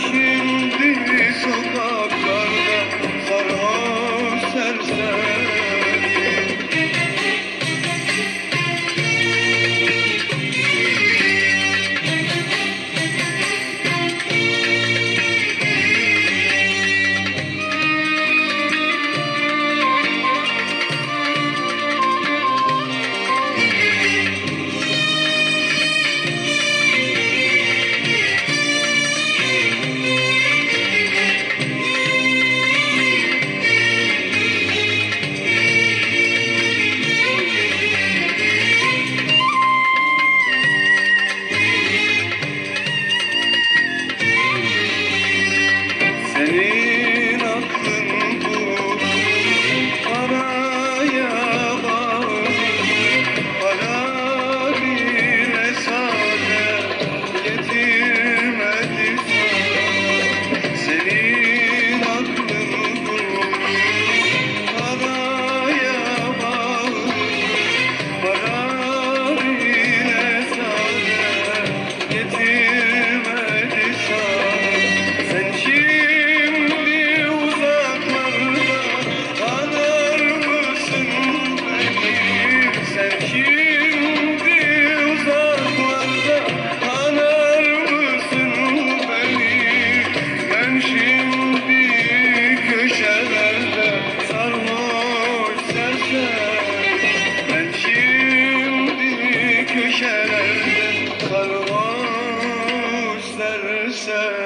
shoes. Sen